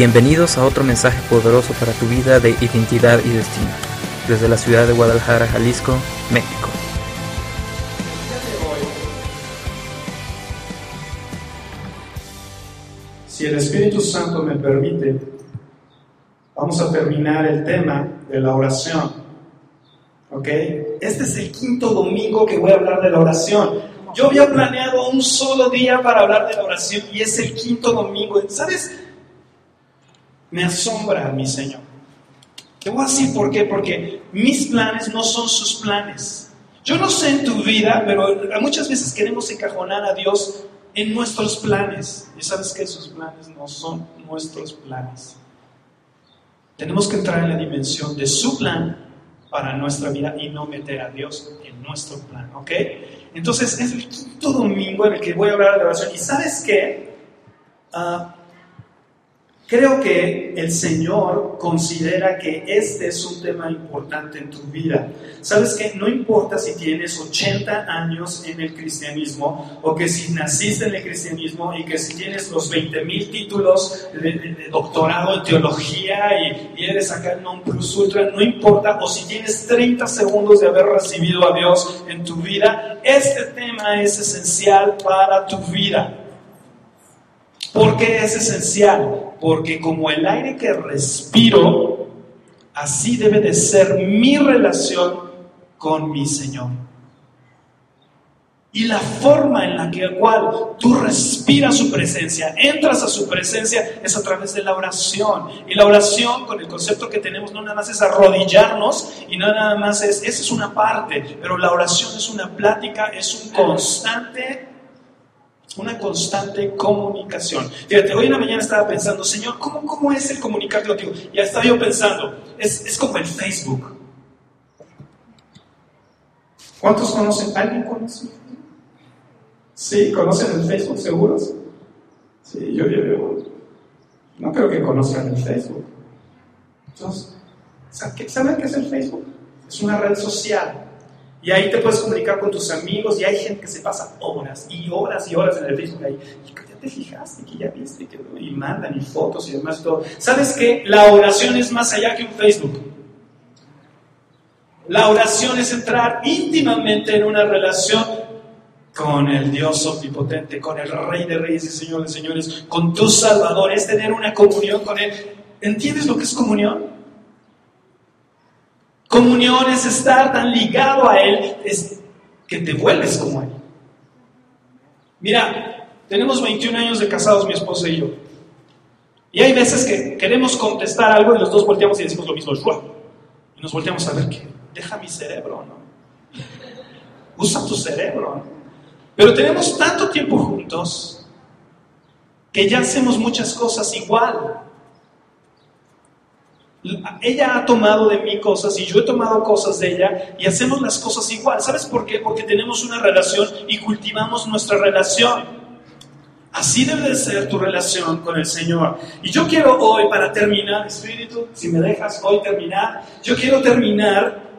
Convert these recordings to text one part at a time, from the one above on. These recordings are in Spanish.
Bienvenidos a otro mensaje poderoso para tu vida de identidad y destino, desde la ciudad de Guadalajara, Jalisco, México. Si el Espíritu Santo me permite, vamos a terminar el tema de la oración. ¿Ok? Este es el quinto domingo que voy a hablar de la oración. Yo había planeado un solo día para hablar de la oración y es el quinto domingo. ¿Sabes? Me asombra mi Señor. Te voy a decir por qué, porque mis planes no son sus planes. Yo no sé en tu vida, pero muchas veces queremos encajonar a Dios en nuestros planes. Y sabes que sus planes no son nuestros planes. Tenemos que entrar en la dimensión de su plan para nuestra vida y no meter a Dios en nuestro plan, ¿ok? Entonces es el quinto domingo en el que voy a hablar de oración. ¿Y sabes qué? Uh, Creo que el Señor considera que este es un tema importante en tu vida. Sabes que no importa si tienes 80 años en el cristianismo o que si naciste en el cristianismo y que si tienes los 20 mil títulos de, doctorado en teología y, eres acá non plus ultra, no importa, o si tienes 30 segundos de haber recibido a Dios en tu vida, este tema es esencial para tu vida. ¿Por qué es esencial? Porque como el aire que respiro, así debe de ser mi relación con mi Señor. Y la forma en la que cual tú respiras su presencia, entras a su presencia, es a través de la oración. Y la oración, con el concepto que tenemos, no nada más es arrodillarnos y no nada más es, esa es una parte, pero la oración es una plática, es un constante una constante comunicación. Fíjate, hoy en la mañana estaba pensando, Señor, ¿cómo, cómo es el comunicarte contigo? Ya estaba yo pensando, es, es como el Facebook. ¿Cuántos conocen? ¿Alguien conoce? ¿Sí? ¿Conocen el Facebook seguros? Sí, yo, yo, yo no creo que conozcan el Facebook. Entonces, ¿saben qué es el Facebook? Es una red social y ahí te puedes comunicar con tus amigos y hay gente que se pasa horas y horas y horas en el Facebook ahí. Y ya te fijaste, que ya viste, que, y mandan y fotos y demás todo. ¿Sabes qué? La oración es más allá que un Facebook. La oración es entrar íntimamente en una relación con el Dios omnipotente, con el Rey de Reyes y Señor de Señores, con tu Salvador, es tener una comunión con Él. ¿Entiendes lo que es comunión? Comunión es estar tan ligado a Él que te vuelves como Él. Mira, tenemos 21 años de casados mi esposa y yo. Y hay veces que queremos contestar algo y los dos volteamos y decimos lo mismo. Y nos volteamos a ver que deja mi cerebro, ¿no? Usa tu cerebro. ¿no? Pero tenemos tanto tiempo juntos que ya hacemos muchas cosas igual. Ella ha tomado de mí cosas y yo he tomado cosas de ella y hacemos las cosas igual. ¿Sabes por qué? Porque tenemos una relación y cultivamos nuestra relación. Así debe de ser tu relación con el Señor. Y yo quiero hoy, para terminar, Espíritu, si me dejas hoy terminar, yo quiero terminar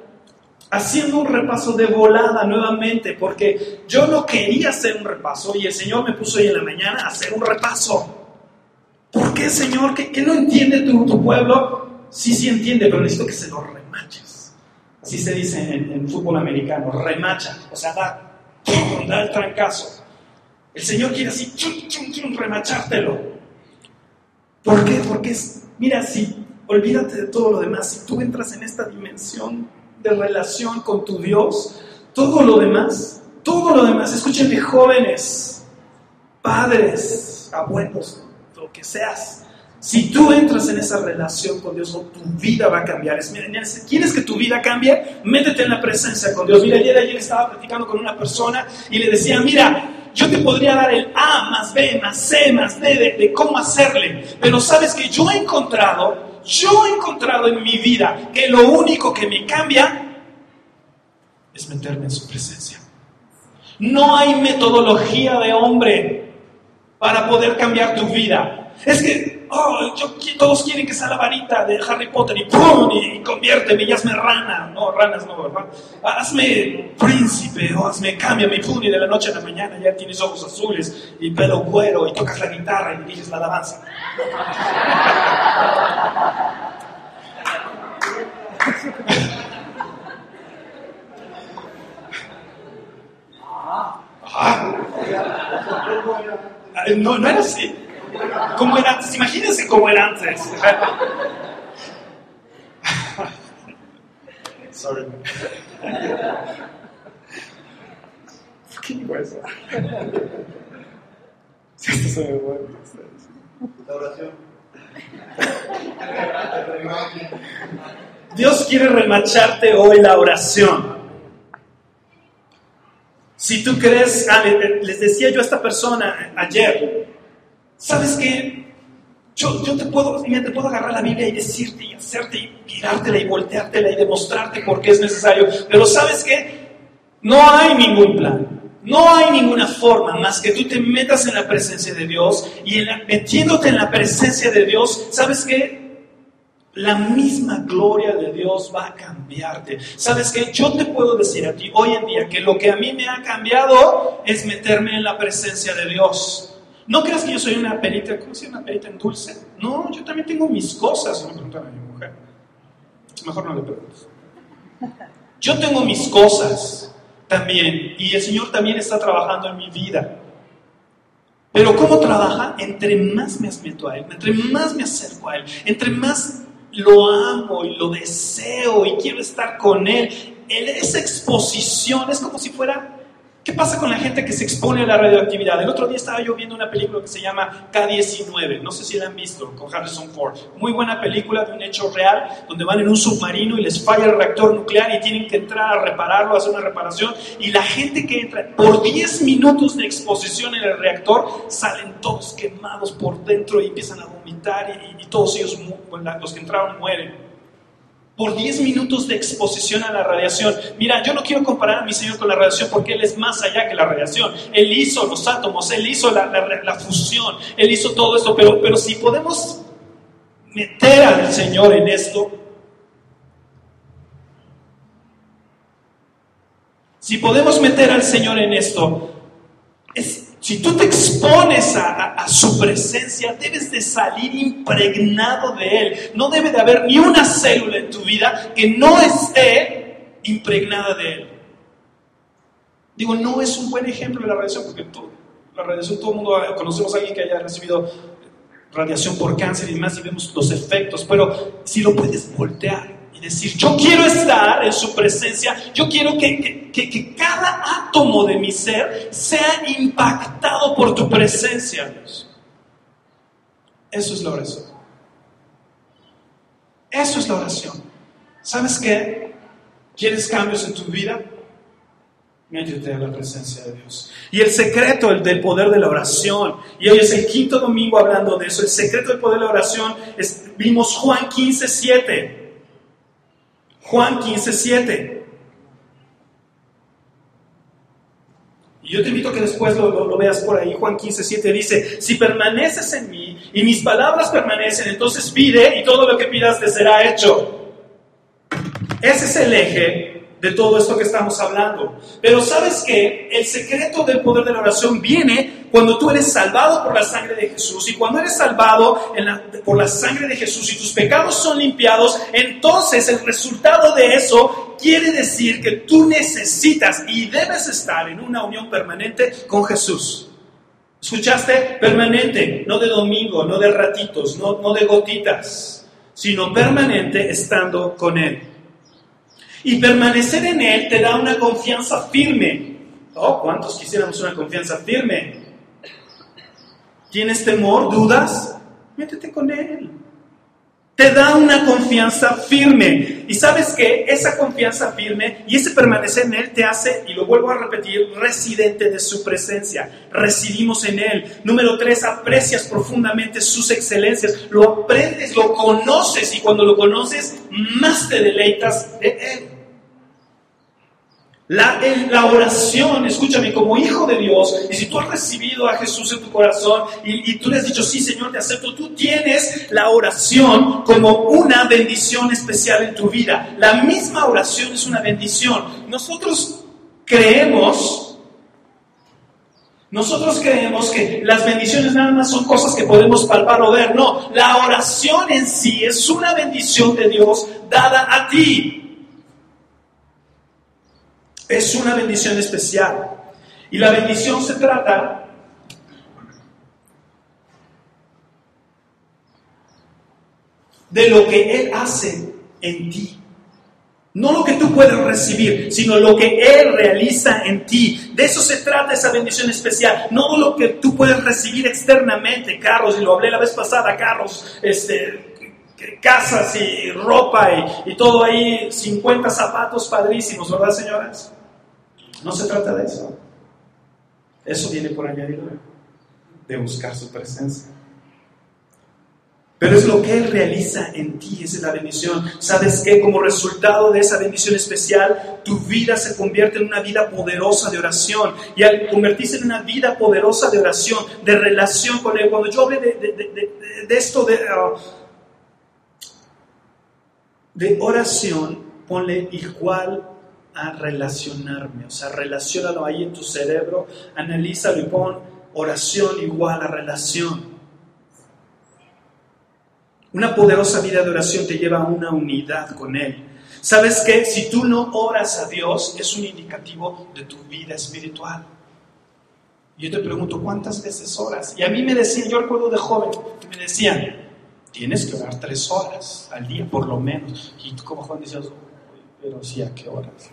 haciendo un repaso de volada nuevamente, porque yo no quería hacer un repaso y el Señor me puso hoy en la mañana a hacer un repaso. ¿Por qué, Señor? ¿Qué, no entiende tu, tu pueblo? Sí, sí entiende, pero necesito que se lo remaches. Así se dice en, fútbol americano, remacha, o sea, da, da el trancazo. El Señor quiere así, chum, chum, chum, remachártelo. ¿Por qué? Porque es, mira, si olvídate de todo lo demás, si tú entras en esta dimensión de relación con tu Dios, todo lo demás, todo lo demás, escúchenme jóvenes, padres, abuelos, lo que seas, si tú entras en esa relación con Dios, tu vida va a cambiar. ¿Quieres que tu vida cambie? Métete en la presencia con Dios. Mira, ayer, ayer estaba platicando con una persona y le decía, mira, yo te podría dar el A más B más C más D de, de cómo hacerle. Pero sabes que yo he encontrado, yo he encontrado en mi vida que lo único que me cambia es meterme en su presencia. No hay metodología de hombre para poder cambiar tu vida. Es que oh, yo, todos quieren que sea la varita de Harry Potter y ¡pum! Y, conviérteme y hazme rana. No, ranas no, ¿verdad? Hazme príncipe o hazme cámbiame y ¡pum! Y de la noche a la mañana ya tienes ojos azules y pelo cuero y tocas la guitarra y diriges la alabanza. Ah. No, no era así. ¿Cómo era antes? Imagínense cómo era antes. Sorry. ¿Por qué digo eso? Si esto se me mueve. La oración. Dios quiere remacharte hoy la oración. Si tú crees, ah, les decía yo a esta persona ayer, ¿sabes qué? Yo, yo te, puedo, te puedo agarrar la Biblia y decirte y hacerte y tirártela y volteártela y demostrarte por qué es necesario, pero ¿sabes qué? No hay ningún plan. No hay ninguna forma más que tú te metas en la presencia de Dios y en metiéndote en la presencia de Dios, ¿sabes qué? La misma gloria de Dios va a cambiarte. ¿Sabes qué? Yo te puedo decir a ti hoy en día que lo que a mí me ha cambiado es meterme en la presencia de Dios. No creas que yo soy una perita, ¿cómo se llama una perita en dulce? No, yo también tengo mis cosas, me preguntan a mi mujer. Mejor no le preguntes. Yo tengo mis cosas también y el Señor también está trabajando en mi vida. Pero ¿cómo trabaja? Entre más me meto a Él, entre más me acerco a Él, entre más lo amo y lo deseo y quiero estar con Él. Esa exposición es como si fuera ¿Qué pasa con la gente que se expone a la radioactividad? El otro día estaba yo viendo una película que se llama K-19, no sé si la han visto, con Harrison Ford. Muy buena película de un hecho real, donde van en un submarino y les falla el reactor nuclear y tienen que entrar a repararlo, hacer una reparación. Y la gente que entra, por 10 minutos de exposición en el reactor, salen todos quemados por dentro y empiezan a vomitar y, y todos ellos, los que entraron, mueren por 10 minutos de exposición a la radiación. Mira, yo no quiero comparar a mi Señor con la radiación porque Él es más allá que la radiación. Él hizo los átomos, Él hizo la, fusión, Él hizo todo esto, pero, pero si podemos meter al Señor en esto, si podemos meter al Señor en esto, es si tú te expones a, su presencia, debes de salir impregnado de Él. No debe de haber ni una célula en tu vida que no esté impregnada de Él. Digo, no es un buen ejemplo de la radiación, porque tú, la radiación, todo el mundo conocemos a alguien que haya recibido radiación por cáncer y demás y vemos los efectos, pero si lo puedes voltear decir, yo quiero estar en su presencia, yo quiero que, que, cada átomo de mi ser sea impactado por tu presencia, Dios. Eso es la oración. Eso es la oración. ¿Sabes qué? ¿Quieres cambios en tu vida? Métete a la presencia de Dios. Y el secreto el del poder de la oración, y hoy es el quinto domingo hablando de eso, el secreto del poder de la oración, es, vimos Juan 15, 7. Juan 15, 7. Y yo te invito a que después lo, veas por ahí. Juan 15, 7 dice, si permaneces en mí y mis palabras permanecen, entonces pide y todo lo que pidas te será hecho. Ese es el eje de todo esto que estamos hablando. Pero sabes que el secreto del poder de la oración viene cuando tú eres salvado por la sangre de Jesús. Y cuando eres salvado por la sangre de Jesús y tus pecados son limpiados, entonces el resultado de eso quiere decir que tú necesitas y debes estar en una unión permanente con Jesús. ¿Escuchaste? Permanente, no de domingo, no de ratitos, no, no de gotitas, sino permanente estando con Él. Y permanecer en Él te da una confianza firme. Oh, ¿cuántos quisiéramos una confianza firme? ¿Tienes temor? ¿Dudas? Métete con Él. Te da una confianza firme. Y sabes que esa confianza firme y ese permanecer en Él te hace, y lo vuelvo a repetir, residente de su presencia. Residimos en Él. Número tres, aprecias profundamente sus excelencias. Lo aprendes, lo conoces y cuando lo conoces, más te deleitas de Él. La, la, oración, escúchame, como hijo de Dios, y si tú has recibido a Jesús en tu corazón y, y, tú le has dicho, sí Señor, te acepto, tú tienes la oración como una bendición especial en tu vida. La misma oración es una bendición. Nosotros creemos, nosotros creemos que las bendiciones nada más son cosas que podemos palpar o ver. No, la oración en sí es una bendición de Dios dada a ti. Es una bendición especial. Y la bendición se trata de lo que Él hace en ti. No lo que tú puedes recibir, sino lo que Él realiza en ti. De eso se trata esa bendición especial. No lo que tú puedes recibir externamente, carros, y lo hablé la vez pasada, carros, este, casas y ropa y, y todo ahí, 50 zapatos padrísimos, ¿verdad, señoras? No se trata de eso. Eso viene por añadidura, de buscar su presencia. Pero es lo que Él realiza en ti, es la bendición. ¿Sabes qué? Como resultado de esa bendición especial, tu vida se convierte en una vida poderosa de oración. Y al convertirse en una vida poderosa de oración, de relación con Él, cuando yo hablé de, esto de, uh, de oración, ponle igual a relacionarme. O sea, relacionalo ahí en tu cerebro, analízalo y pon oración igual a relación. Una poderosa vida de oración te lleva a una unidad con Él. ¿Sabes qué? Si tú no oras a Dios, es un indicativo de tu vida espiritual. Yo te pregunto, ¿cuántas veces oras? Y a mí me decían, yo recuerdo de joven, me decían, tienes que orar tres horas al día por lo menos. Y tú como joven decías, pero sí, ¿a qué horas?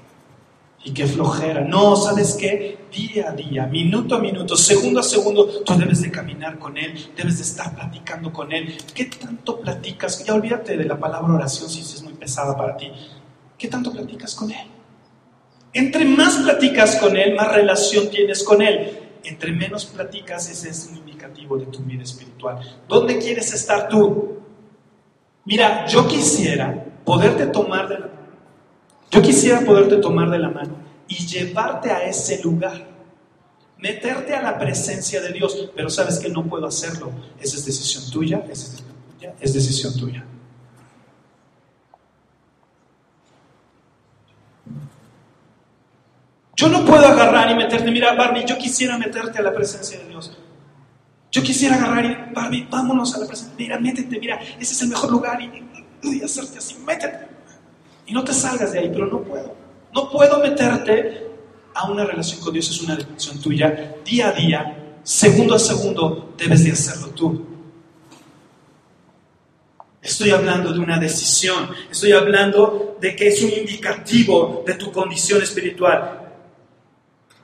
Y qué flojera. No, ¿sabes qué? Día a día, minuto a minuto, segundo a segundo, tú debes de caminar con Él, debes de estar platicando con Él. ¿Qué tanto platicas? Ya olvídate de la palabra oración si es muy pesada para ti. ¿Qué tanto platicas con Él? Entre más platicas con Él, más relación tienes con Él. Entre menos platicas, ese es un indicativo de tu vida espiritual. ¿Dónde quieres estar tú? Mira, yo quisiera poderte tomar de la yo quisiera poderte tomar de la mano y llevarte a ese lugar, meterte a la presencia de Dios, pero sabes que no puedo hacerlo. Esa es decisión tuya, esa es decisión tuya, es decisión tuya. Yo no puedo agarrar y meterte, mira Barbie, yo quisiera meterte a la presencia de Dios. Yo quisiera agarrar y, Barbie, vámonos a la presencia. Mira, métete, mira, ese es el mejor lugar y, y hacerte así, métete y no te salgas de ahí, pero no puedo. No puedo meterte a una relación con Dios, es una decisión tuya. Día a día, segundo a segundo, debes de hacerlo tú. Estoy hablando de una decisión, estoy hablando de que es un indicativo de tu condición espiritual.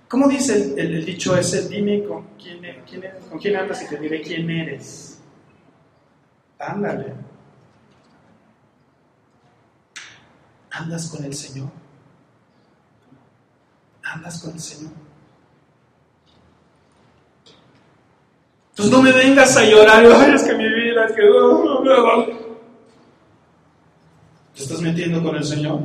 ¿Cómo dice el, dicho ese? Dime con quién, quién, con quién andas y te diré quién eres. Ándale. ¿Andas con el Señor? ¿Andas con el Señor? Entonces no me vengas a llorar, ay, es que mi vida, es que... ¿Te estás metiendo con el Señor?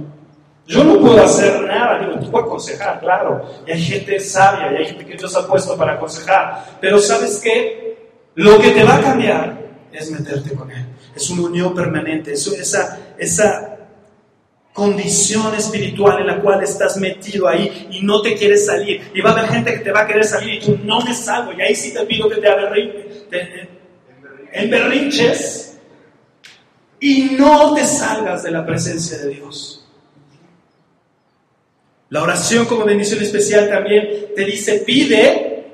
Yo no puedo hacer nada, digo, tú puedes aconsejar, claro, y hay gente sabia, y hay gente que Dios ha puesto para aconsejar, pero ¿sabes qué? Lo que te va a cambiar es meterte con Él, es una unión permanente, es esa, esa condición espiritual en la cual estás metido ahí y no te quieres salir. Y va a haber gente que te va a querer salir y tú no me salgo. Y ahí sí te pido que te en berrinches y no te salgas de la presencia de Dios. La oración como bendición especial también te dice, pide,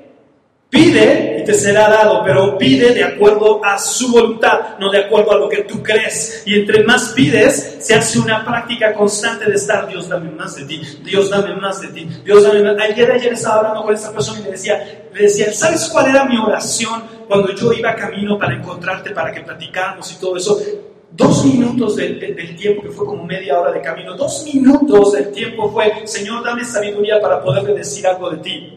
pide te será dado, pero pide de acuerdo a su voluntad, no de acuerdo a lo que tú crees. Y entre más pides, se hace una práctica constante de estar, Dios dame más de ti, Dios dame más de ti, Dios dame más. Ayer, ayer estaba hablando con esta persona y le decía, le decía, ¿sabes cuál era mi oración cuando yo iba camino para encontrarte, para que platicáramos y todo eso? Dos minutos del, del, tiempo, que fue como media hora de camino, dos minutos del tiempo fue, Señor, dame sabiduría para poderle decir algo de ti.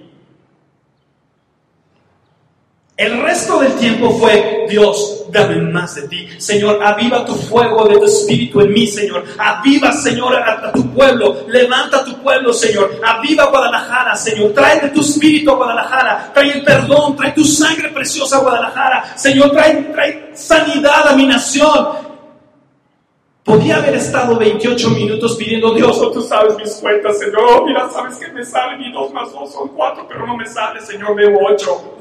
El resto del tiempo fue, Dios, dame más de ti. Señor, aviva tu fuego de tu espíritu en mí, Señor. Aviva, Señor, a, tu pueblo. Levanta tu pueblo, Señor. Aviva Guadalajara, Señor. Trae de tu espíritu a Guadalajara. Trae el perdón, trae tu sangre preciosa a Guadalajara. Señor, trae, trae sanidad a mi nación. Podía haber estado 28 minutos pidiendo, Dios, oh, tú sabes mis cuentas, Señor. Mira, sabes que me sale mi 2 más 2 son 4, pero no me sale, Señor, veo 8.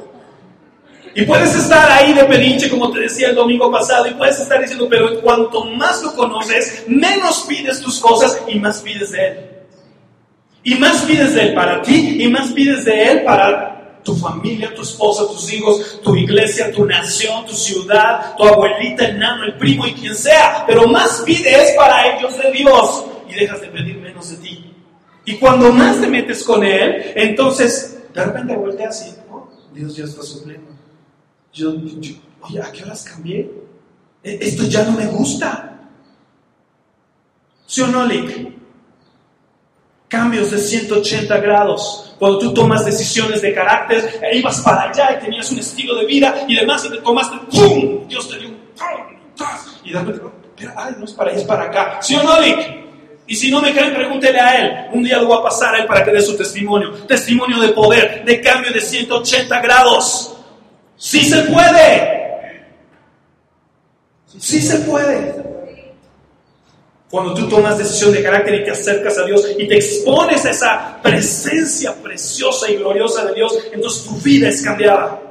Y puedes estar ahí de pedinche, como te decía el domingo pasado, y puedes estar diciendo, pero cuanto más lo conoces, menos pides tus cosas y más pides de Él. Y más pides de Él para ti y más pides de Él para tu familia, tu esposa, tus hijos, tu iglesia, tu nación, tu ciudad, tu abuelita, el nano, el primo y quien sea. Pero más pides para ellos de Dios y dejas de pedir menos de ti. Y cuando más te metes con Él, entonces de repente volteas y, oh, Dios ya está supliendo. Yo, oye, ¿a qué horas cambié? E, esto ya no me gusta. ¿Sí o? Cambios de 180 grados. Cuando tú tomas decisiones de carácter, e ibas para allá y tenías un estilo de vida y demás, y te tomaste, ¡pum! Dios te dio un ¡pum! Y de repente, pero, ay, no es para allá, es para acá. ¿Sí o? Y si no me creen, pregúntele a él. Un día lo voy a pasar a él para que dé su testimonio. Testimonio de poder, de cambio de 180 grados. Sí se puede. Sí se puede. Cuando tú tomas decisión de carácter y te acercas a Dios y te expones a esa presencia preciosa y gloriosa de Dios, entonces tu vida es cambiada.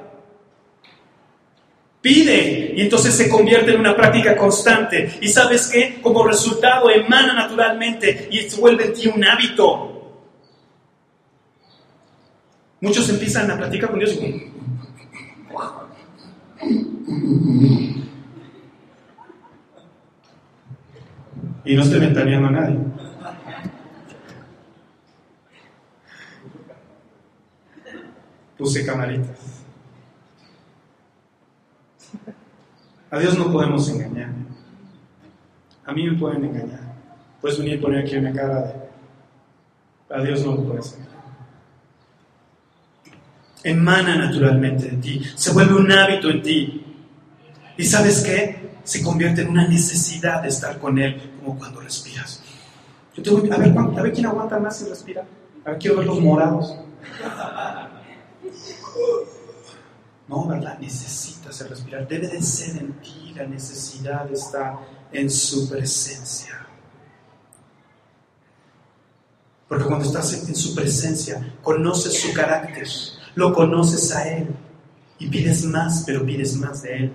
Pide y entonces se convierte en una práctica constante. Y sabes qué? Como resultado emana naturalmente y se vuelve en ti un hábito. Muchos empiezan a platicar con Dios y y no estoy ventaneando a nadie. Puse camaritas. A Dios no podemos engañar. A mí me pueden engañar. Puedes venir y poner aquí una cara de... A Dios no lo puedes engañar emana naturalmente de ti, se vuelve un hábito en ti. ¿Y sabes qué? Se convierte en una necesidad de estar con Él, como cuando respiras. A, ver, quién aguanta más si respira. A ver, quiero ver los morados. No, ¿verdad? Necesitas respirar. Debe de ser en ti la necesidad de estar en su presencia. Porque cuando estás en su presencia, conoces su carácter lo conoces a Él y pides más, pero pides más de Él.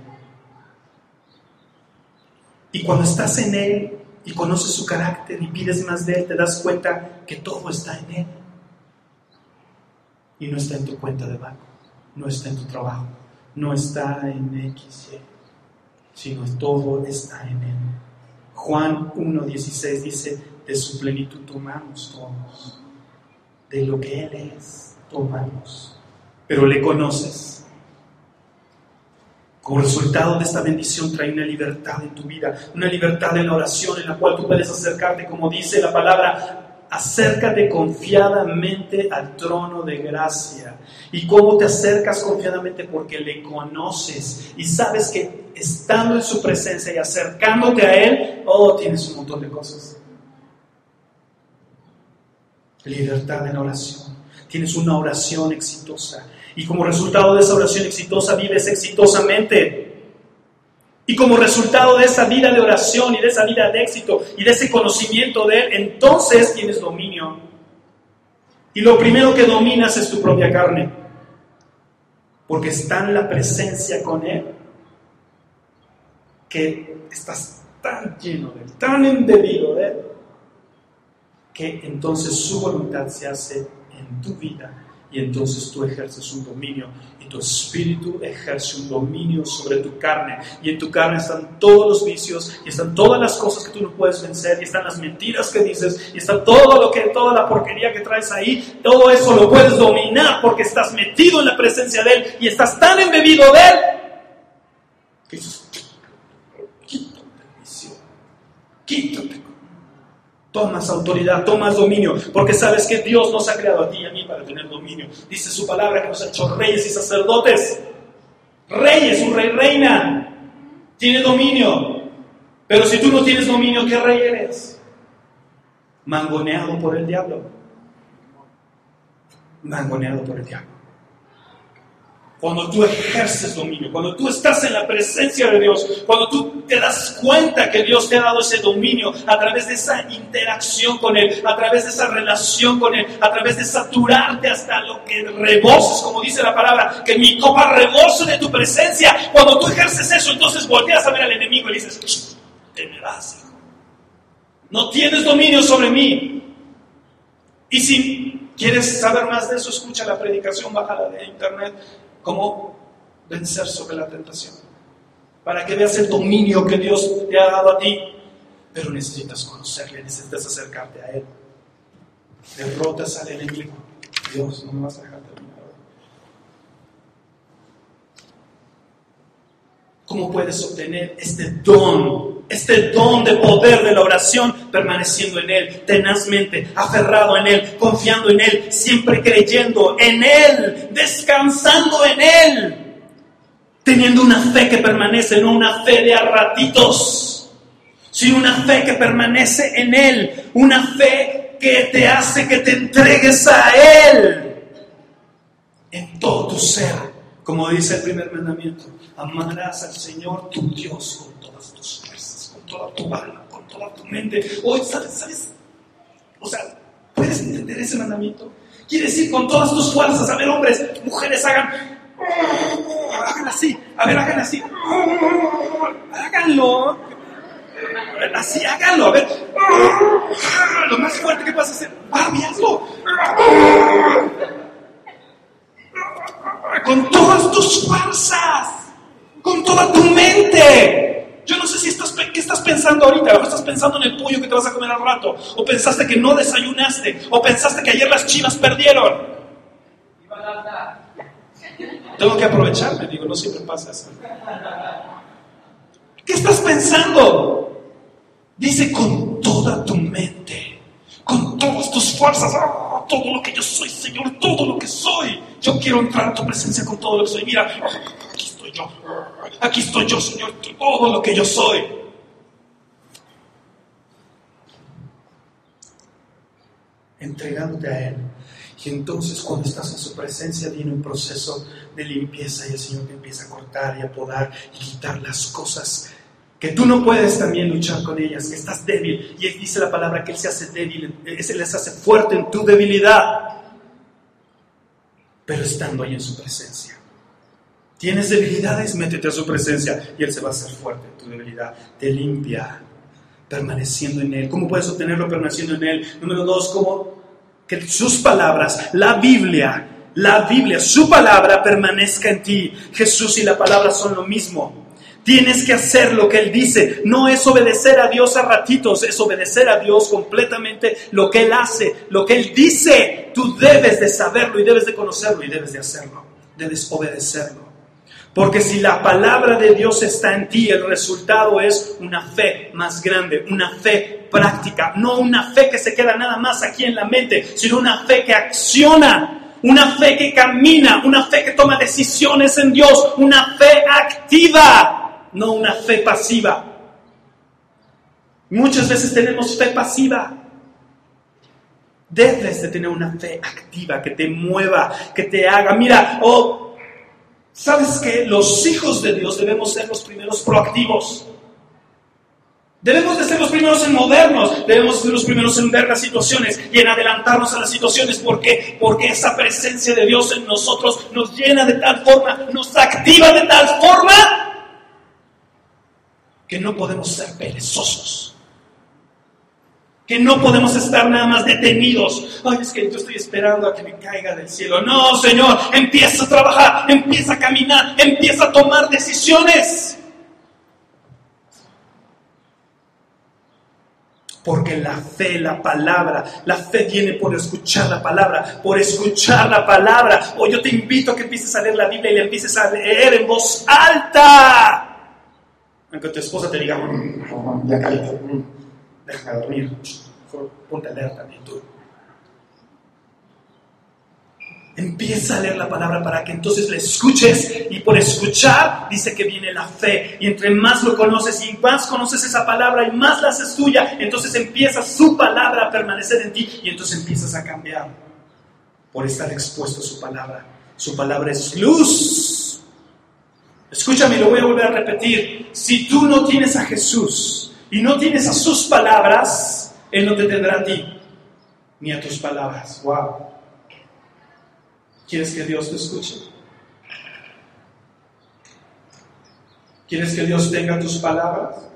Y cuando estás en Él y conoces su carácter y pides más de Él, te das cuenta que todo está en Él. Y no está en tu cuenta de banco, no está en tu trabajo, no está en X, sino todo está en Él. Juan 1.16 dice, de su plenitud tomamos todos, de lo que Él es, tomamos pero le conoces. Como resultado de esta bendición trae una libertad en tu vida, una libertad en la oración en la cual tú puedes acercarte, como dice la palabra, acércate confiadamente al trono de gracia. ¿Y cómo te acercas confiadamente? Porque le conoces y sabes que estando en su presencia y acercándote a Él, oh, tienes un montón de cosas. Libertad en oración. Tienes una oración exitosa. Y como resultado de esa oración exitosa vives exitosamente. Y como resultado de esa vida de oración y de esa vida de éxito y de ese conocimiento de Él, entonces tienes dominio. Y lo primero que dominas es tu propia carne. Porque está en la presencia con Él que estás tan lleno de Él, tan embebido de Él, que entonces su voluntad se hace en tu vida y entonces tú ejerces un dominio y tu espíritu ejerce un dominio sobre tu carne. Y en tu carne están todos los vicios y están todas las cosas que tú no puedes vencer y están las mentiras que dices y está todo lo que toda la porquería que traes ahí. Todo eso lo puedes dominar porque estás metido en la presencia de él y estás tan embebido de él que quítate vicio quítate Tomas autoridad, tomas dominio, porque sabes que Dios nos ha creado a ti y a mí para tener dominio. Dice su palabra que nos ha hecho reyes y sacerdotes. Rey es un rey reina, tiene dominio. Pero si tú no tienes dominio, ¿qué rey eres? Mangoneado por el diablo. Mangoneado por el diablo. Cuando tú ejerces dominio, cuando tú estás en la presencia de Dios, cuando tú te das cuenta que Dios te ha dado ese dominio a través de esa interacción con Él, a través de esa relación con Él, a través de saturarte hasta lo que reboses, como dice la palabra, que mi copa rebose de tu presencia. Cuando tú ejerces eso, entonces volteas a ver al enemigo y dices, te me vas, hijo. No tienes dominio sobre mí. Y si quieres saber más de eso, escucha la predicación bajada de internet cómo vencer sobre la tentación. Para que veas el dominio que Dios te ha dado a ti. Pero necesitas conocerle, necesitas acercarte a Él. Derrotas al enemigo. Dios, no me vas a dejar terminar. ¿Cómo puedes obtener este don, este don de poder de la oración permaneciendo en Él, tenazmente, aferrado en Él, confiando en Él, siempre creyendo en Él, descansando en Él, teniendo una fe que permanece, no una fe de a ratitos, sino una fe que permanece en Él, una fe que te hace que te entregues a Él. En todo tu ser, como dice el primer mandamiento amarás al Señor tu Dios con todas tus toda tu alma, con toda tu mente. Hoy, ¿sabes? O sea, ¿puedes entender ese mandamiento? Quiere decir con todas tus fuerzas. A ver, hombres, mujeres, hagan. Hagan así. A ver, hagan así. Háganlo. Así, háganlo. A ver. Lo más fuerte que puedas hacer. Barbie. Con todas tus fuerzas con toda tu mente. Yo no sé si estás, qué estás pensando ahorita, o estás pensando en el pollo que te vas a comer al rato, o pensaste que no desayunaste, o pensaste que ayer las chivas perdieron. Tengo que aprovecharme, digo, no siempre pasa eso. ¿Qué estás pensando? Dice con toda tu mente, con todas tus fuerzas, ¡ah! todo lo que yo soy, Señor, todo lo que soy. Yo quiero entrar a tu presencia con todo lo que soy. Mira, yo. Aquí estoy yo, Señor, todo lo que yo soy. Entregándote a Él. Y entonces cuando estás en su presencia viene un proceso de limpieza y el Señor te empieza a cortar y a podar y quitar las cosas que tú no puedes también luchar con ellas, que estás débil. Y Él dice la palabra que Él se hace débil, Él les hace fuerte en tu debilidad, pero estando ahí en su presencia. Tienes debilidades, métete a su presencia y Él se va a hacer fuerte tu debilidad. Te limpia, permaneciendo en Él. ¿Cómo puedes obtenerlo permaneciendo en Él? Número dos, ¿cómo? Que sus palabras, la Biblia, la Biblia, su palabra permanezca en ti. Jesús y la palabra son lo mismo. Tienes que hacer lo que Él dice. No es obedecer a Dios a ratitos, es obedecer a Dios completamente lo que Él hace, lo que Él dice. Tú debes de saberlo y debes de conocerlo y debes de hacerlo. Debes obedecerlo. Porque si la palabra de Dios está en ti, el resultado es una fe más grande, una fe práctica, no una fe que se queda nada más aquí en la mente, sino una fe que acciona, una fe que camina, una fe que toma decisiones en Dios, una fe activa, no una fe pasiva. Muchas veces tenemos fe pasiva. Debes de tener una fe activa que te mueva, que te haga, mira, oh, ¿Sabes que los hijos de Dios debemos ser los primeros proactivos? Debemos de ser los primeros en movernos, debemos ser los primeros en ver las situaciones y en adelantarnos a las situaciones. ¿Por qué? Porque esa presencia de Dios en nosotros nos llena de tal forma, nos activa de tal forma que no podemos ser perezosos que no podemos estar nada más detenidos. Ay, es que yo estoy esperando a que me caiga del cielo. No, Señor, empieza a trabajar, empieza a caminar, empieza a tomar decisiones. Porque la fe, la palabra, la fe viene por escuchar la palabra, por escuchar la palabra. O yo te invito a que empieces a leer la Biblia y la empieces a leer en voz alta. Aunque tu esposa te diga, mm, ya cállate. Mm" déjame dormir, ponte alerta también tú. Empieza a leer la palabra para que entonces la escuches y por escuchar dice que viene la fe. Y entre más lo conoces y más conoces esa palabra y más la haces tuya, entonces empieza su palabra a permanecer en ti y entonces empiezas a cambiar por estar expuesto a su palabra. Su palabra es luz. Escúchame, lo voy a volver a repetir. Si tú no tienes a Jesús y no tienes a sus palabras, Él no te tendrá a ti ni a tus palabras. Wow. ¿Quieres que Dios te escuche? ¿Quieres que Dios tenga tus palabras?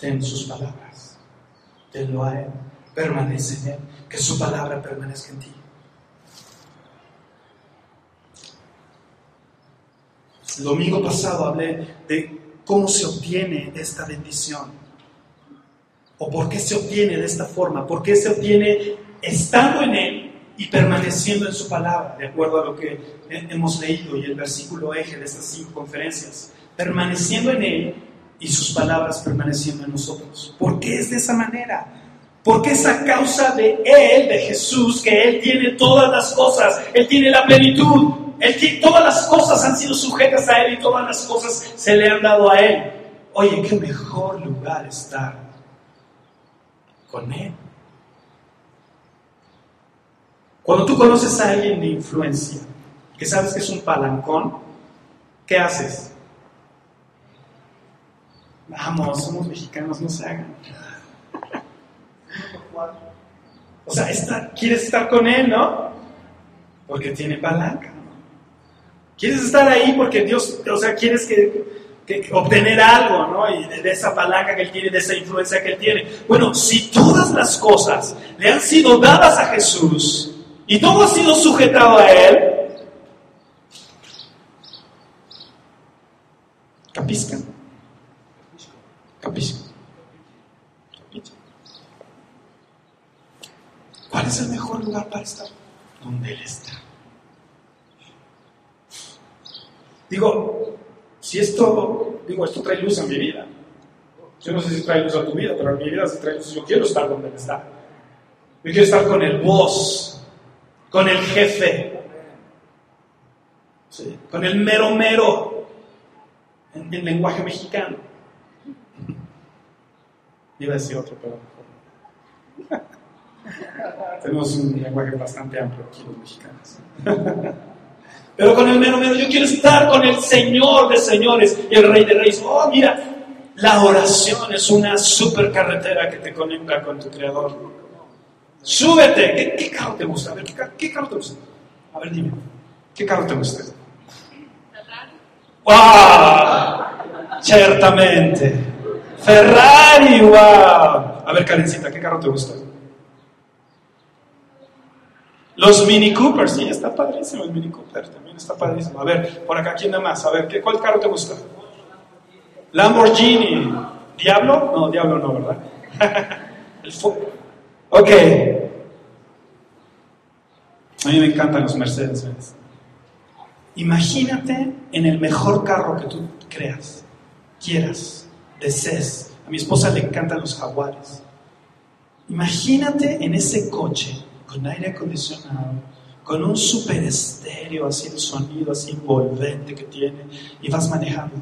Ten sus palabras. Tenlo a Él. Permanece en Él. Que su palabra permanezca en ti. El domingo pasado hablé de cómo se obtiene esta bendición. O por qué se obtiene de esta forma. ¿Por qué se obtiene estando en Él y permaneciendo en su palabra, de acuerdo a lo que hemos leído y el versículo eje de estas cinco conferencias, permaneciendo en Él y sus palabras permaneciendo en nosotros. ¿Por qué es de esa manera? Porque es a causa de Él, de Jesús, que Él tiene todas las cosas, Él tiene la plenitud, Él todas las cosas han sido sujetas a Él y todas las cosas se le han dado a Él. Oye, qué mejor lugar estar con Él. Cuando tú conoces a alguien de influencia, que sabes que es un palancón, ¿qué haces? Vamos, somos mexicanos, no se hagan. O sea, quieres estar con él, ¿no? Porque tiene palanca. Quieres estar ahí porque Dios, o sea, quieres que, obtener algo, ¿no? Y de, esa palanca que él tiene, de esa influencia que él tiene. Bueno, si todas las cosas le han sido dadas a Jesús, y todo ha sido sujetado a Él. ¿Capisca? ¿Capisca? ¿Cuál es el mejor lugar para estar? Donde Él está. Digo, si esto, digo, esto trae luz a mi vida. Yo no sé si trae luz a tu vida, pero en mi vida sí trae luz. Yo quiero estar donde está. Yo quiero estar con el voz con el jefe, con el mero mero, en, lenguaje mexicano. Iba a decir otro, pero Tenemos un lenguaje bastante amplio aquí los mexicanos. Pero con el mero mero, yo quiero estar con el Señor de señores y el Rey de reyes. Oh, mira, la oración es una super carretera que te conecta con tu Creador. Súbete. ¿Qué, carro te gusta? A ver, ¿qué, carro te gusta? A ver, dime. ¿Qué carro te gusta? ¡Wow! Ciertamente. Ferrari, wow. A ver, Karencita, ¿qué carro te gusta? Los Mini Cooper, sí, está padrísimo el Mini Cooper, también está padrísimo. A ver, por acá, ¿quién da más? A ver, ¿qué, ¿cuál carro te gusta? Lamborghini. ¿Diablo? No, Diablo no, ¿verdad? el Ok. A mí me encantan los Mercedes. Imagínate en el mejor carro que tú creas, quieras, desees. A mi esposa le encantan los jaguares. Imagínate en ese coche con aire acondicionado, con un super estéreo, así el sonido así envolvente que tiene, y vas manejando.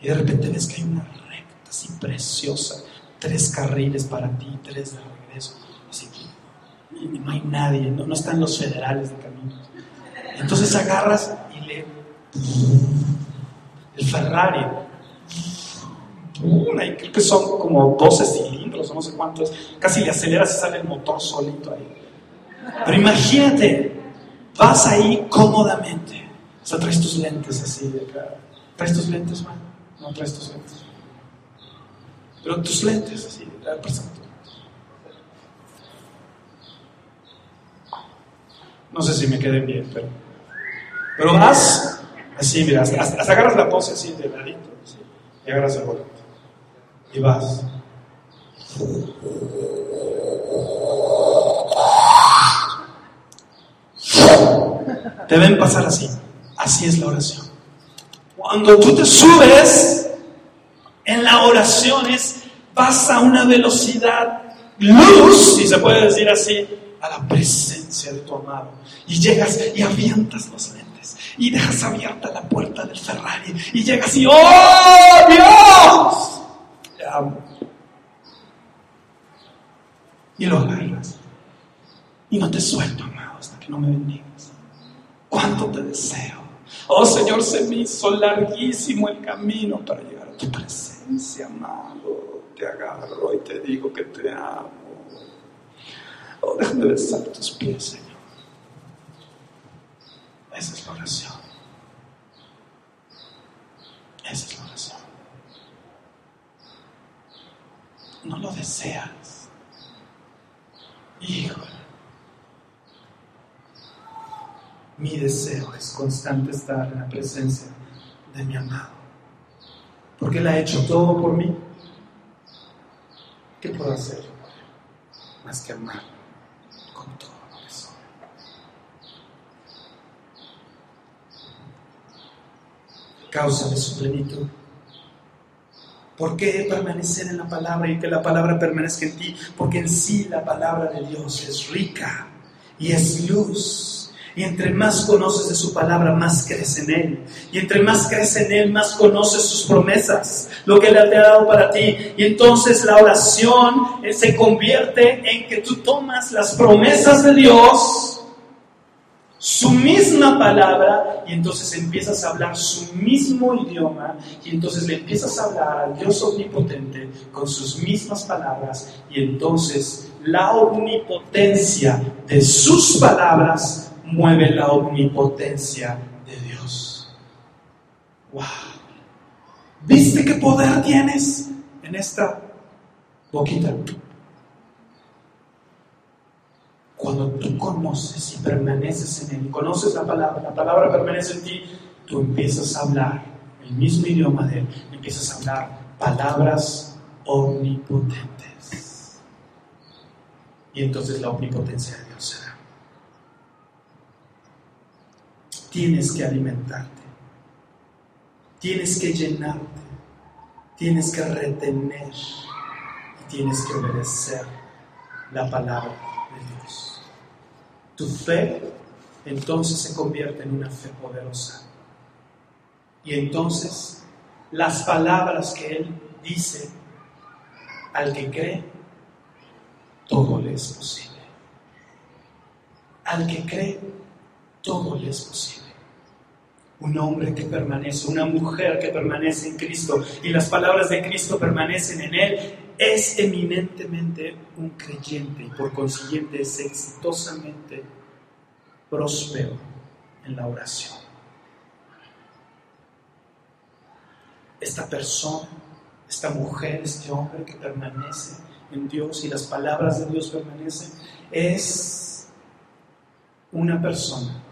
Y de repente ves que hay una recta así preciosa tres carriles para ti, tres de regreso. y no hay nadie, no, están los federales de camino. Entonces agarras y le. El Ferrari. creo que son como 12 cilindros, no sé cuántos. Casi le aceleras y sale el motor solito ahí. Pero imagínate, vas ahí cómodamente. O sea, traes tus lentes así de acá. ¿Traes tus lentes, man? No traes tus lentes. Pero tus lentes, así, No sé si me queden bien, pero. Pero vas, así, mira, hasta, agarras la pose así de ladito, y agarras el volante. Y vas. Te ven pasar así. Así es la oración. Cuando tú te subes, en la oración es, vas a una velocidad luz, si se puede decir así, a la presencia de tu amado. Y llegas y avientas los lentes. Y dejas abierta la puerta del Ferrari. Y llegas y ¡Oh, Dios! Y lo agarras. Y no te suelto, amado, hasta que no me bendigas. ¿Cuánto te deseo? Oh Señor, se me hizo larguísimo el camino para llegar a tu presencia, amado. Te agarro y te digo que te amo. Oh, déjame besar tus pies, Señor. Esa es la oración. Esa es la oración. No lo deseas. Híjole. Mi deseo es constante estar en la presencia de mi amado. Porque Él ha hecho todo por mí. ¿Qué puedo hacer yo por Él? Más que amar con todo lo que soy. Causa de su plenitud. ¿Por qué permanecer en la palabra y que la palabra permanezca en ti? Porque en sí la palabra de Dios es rica y es luz y entre más conoces de su palabra, más crece en Él. Y entre más crece en Él, más conoces sus promesas, lo que Él te ha dado para ti. Y entonces la oración eh, se convierte en que tú tomas las promesas de Dios, su misma palabra, y entonces empiezas a hablar su mismo idioma, y entonces le empiezas a hablar al Dios omnipotente con sus mismas palabras, y entonces la omnipotencia de sus palabras mueve la omnipotencia de Dios. ¡Wow! ¿Viste qué poder tienes en esta boquita? Cuando tú conoces y permaneces en Él, conoces la palabra, la palabra permanece en ti, tú empiezas a hablar el mismo idioma de Él, empiezas a hablar palabras omnipotentes. Y entonces la omnipotencia de Dios será. tienes que alimentarte, tienes que llenarte, tienes que retener y tienes que obedecer la palabra de Dios. Tu fe entonces se convierte en una fe poderosa. Y entonces las palabras que Él dice al que cree, todo le es posible. Al que cree, todo le es posible. Un hombre que permanece, una mujer que permanece en Cristo y las palabras de Cristo permanecen en él, es eminentemente un creyente y por consiguiente es exitosamente próspero en la oración. Esta persona, esta mujer, este hombre que permanece en Dios y las palabras de Dios permanecen, es una persona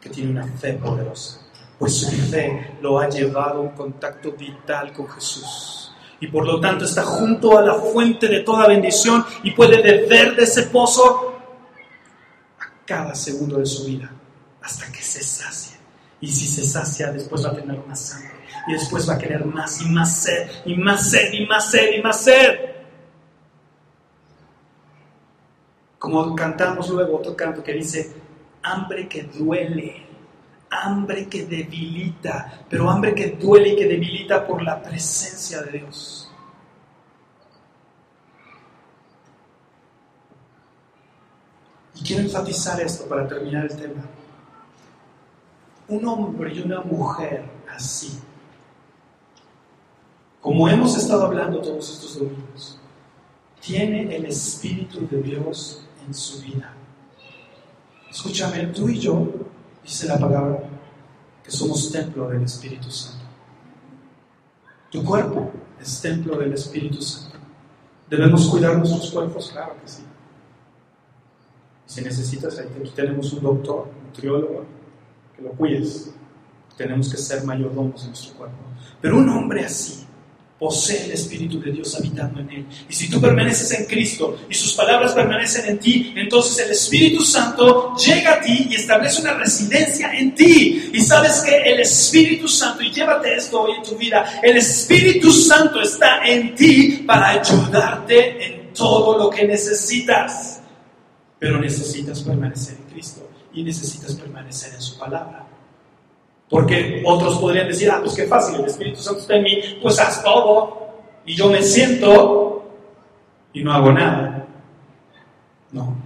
que tiene una fe poderosa, pues su fe lo ha llevado a un contacto vital con Jesús. Y por lo tanto está junto a la fuente de toda bendición y puede beber de ese pozo a cada segundo de su vida hasta que se sacie. Y si se sacia, después va a tener más sangre. Y después va a querer más y más sed, y más sed, y más sed, y más sed. Como cantamos luego otro canto que dice, hambre que duele, hambre que debilita, pero hambre que duele y que debilita por la presencia de Dios. Y quiero enfatizar esto para terminar el tema. Un hombre y una mujer así, como hemos estado hablando todos estos domingos, tiene el Espíritu de Dios en su vida. Escúchame, tú y yo, dice la palabra, que somos templo del Espíritu Santo. Tu cuerpo es templo del Espíritu Santo. ¿Debemos cuidar nuestros cuerpos? Claro que sí. Si necesitas, aquí tenemos un doctor, un nutriólogo, que lo cuides. Tenemos que ser mayordomos de nuestro cuerpo. Pero un hombre así, posee el Espíritu de Dios habitando en él. Y si tú permaneces en Cristo y sus palabras permanecen en ti, entonces el Espíritu Santo llega a ti y establece una residencia en ti. Y sabes que el Espíritu Santo, y llévate esto hoy en tu vida, el Espíritu Santo está en ti para ayudarte en todo lo que necesitas. Pero necesitas permanecer en Cristo y necesitas permanecer en su palabra. Porque otros podrían decir, ah, pues qué fácil, el Espíritu Santo está en mí, pues haz todo. Y yo me siento y no hago nada. No,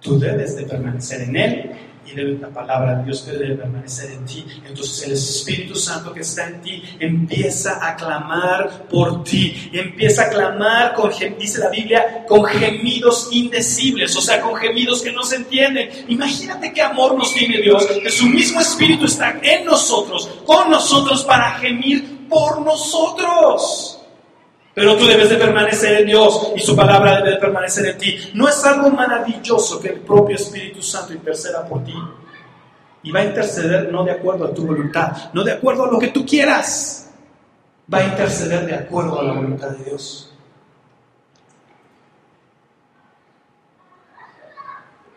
tú debes de permanecer en Él la palabra de Dios debe permanecer en ti. Entonces el Espíritu Santo que está en ti empieza a clamar por ti, empieza a clamar con, dice la Biblia, con gemidos indecibles, o sea, con gemidos que no se entienden. Imagínate qué amor nos tiene Dios, que su mismo Espíritu está en nosotros, con nosotros para gemir por nosotros. Pero tú debes de permanecer en Dios y su palabra debe de permanecer en ti. No es algo maravilloso que el propio Espíritu Santo interceda por ti. Y va a interceder no de acuerdo a tu voluntad, no de acuerdo a lo que tú quieras. Va a interceder de acuerdo a la voluntad de Dios.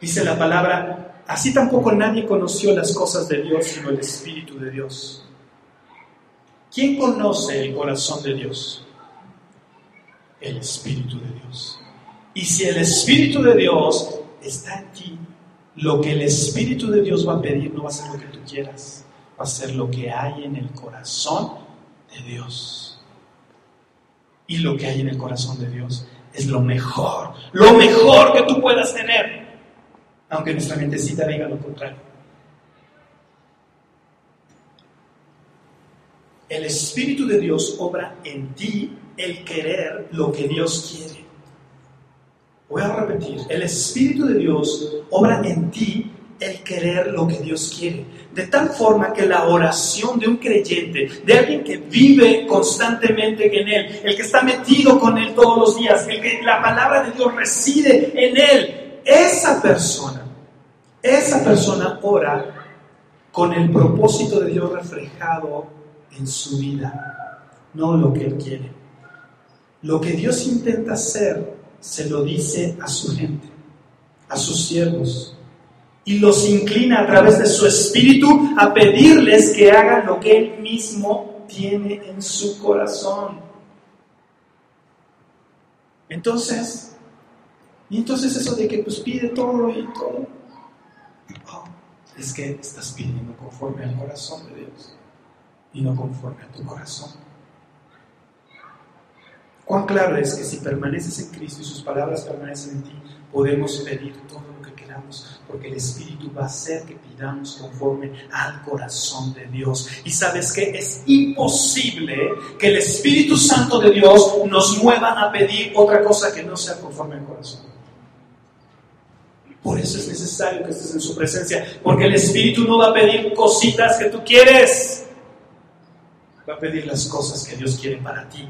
Dice la palabra, así tampoco nadie conoció las cosas de Dios sino el Espíritu de Dios. ¿Quién conoce el corazón de Dios? El Espíritu de Dios. Y si el Espíritu de Dios está en ti, lo que el Espíritu de Dios va a pedir no va a ser lo que tú quieras, va a ser lo que hay en el corazón de Dios. Y lo que hay en el corazón de Dios es lo mejor, lo mejor que tú puedas tener, aunque nuestra mentecita diga lo contrario. El Espíritu de Dios obra en ti el querer lo que Dios quiere. Voy a repetir, el Espíritu de Dios obra en ti el querer lo que Dios quiere. De tal forma que la oración de un creyente, de alguien que vive constantemente en Él, el que está metido con Él todos los días, el que la palabra de Dios reside en Él, esa persona, esa persona ora con el propósito de Dios reflejado en su vida, no lo que Él quiere. Lo que Dios intenta hacer, se lo dice a su gente, a sus siervos, y los inclina a través de su espíritu a pedirles que hagan lo que Él mismo tiene en su corazón. Entonces, y entonces eso de que pues pide todo y todo, oh, es que estás pidiendo conforme al corazón de Dios y no conforme a tu corazón. Cuán claro es que si permaneces en Cristo y sus palabras permanecen en ti, podemos pedir todo lo que queramos, porque el Espíritu va a hacer que pidamos conforme al corazón de Dios. Y sabes que es imposible que el Espíritu Santo de Dios nos mueva a pedir otra cosa que no sea conforme al corazón. Por eso es necesario que estés en su presencia, porque el Espíritu no va a pedir cositas que tú quieres, va a pedir las cosas que Dios quiere para ti.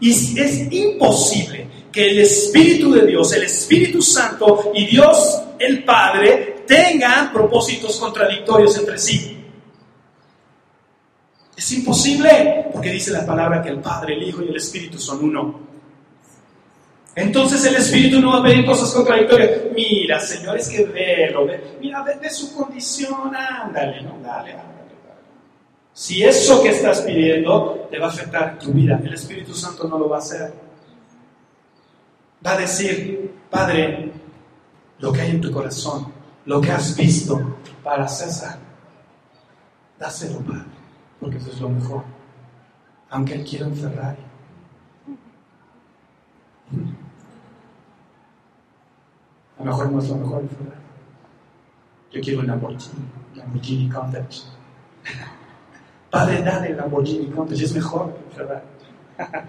Y es imposible que el Espíritu de Dios, el Espíritu Santo y Dios el Padre tengan propósitos contradictorios entre sí. Es imposible, porque dice la palabra que el Padre, el Hijo y el Espíritu son uno. Entonces el Espíritu no va a pedir cosas contradictorias. Mira, Señor, es que velo, mira, ve, de su condición, ándale, no, dale, ándale. Si eso que estás pidiendo te va a afectar tu vida, el Espíritu Santo no lo va a hacer. Va a decir, Padre, lo que hay en tu corazón, lo que has visto para César, dáselo, Padre, porque eso es lo mejor. Aunque él quiera un Ferrari. A lo mejor no es lo mejor el Ferrari. Yo quiero un Lamborghini, Lamborghini Countach. Padre, dale Lamborghini Countach, es mejor, ¿verdad?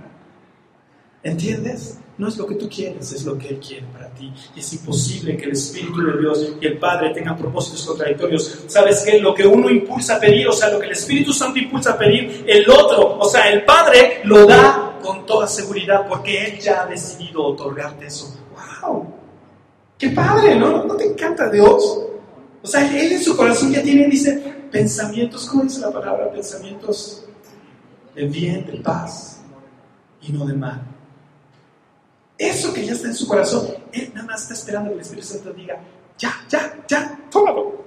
¿Entiendes? No es lo que tú quieres, es lo que Él quiere para ti. Y es imposible que el Espíritu de Dios y el Padre tengan propósitos contradictorios. ¿Sabes qué? Lo que uno impulsa a pedir, o sea, lo que el Espíritu Santo impulsa a pedir, el otro, o sea, el Padre lo da con toda seguridad porque Él ya ha decidido otorgarte eso. ¡Wow! ¡Qué padre! ¿No, ¿No te encanta Dios? O sea, Él en su corazón ya tiene, dice, pensamientos, ¿cómo dice la palabra? Pensamientos de bien, de paz y no de mal. Eso que ya está en su corazón, Él nada más está esperando que el Espíritu Santo diga, ya, ya, ya, tómalo.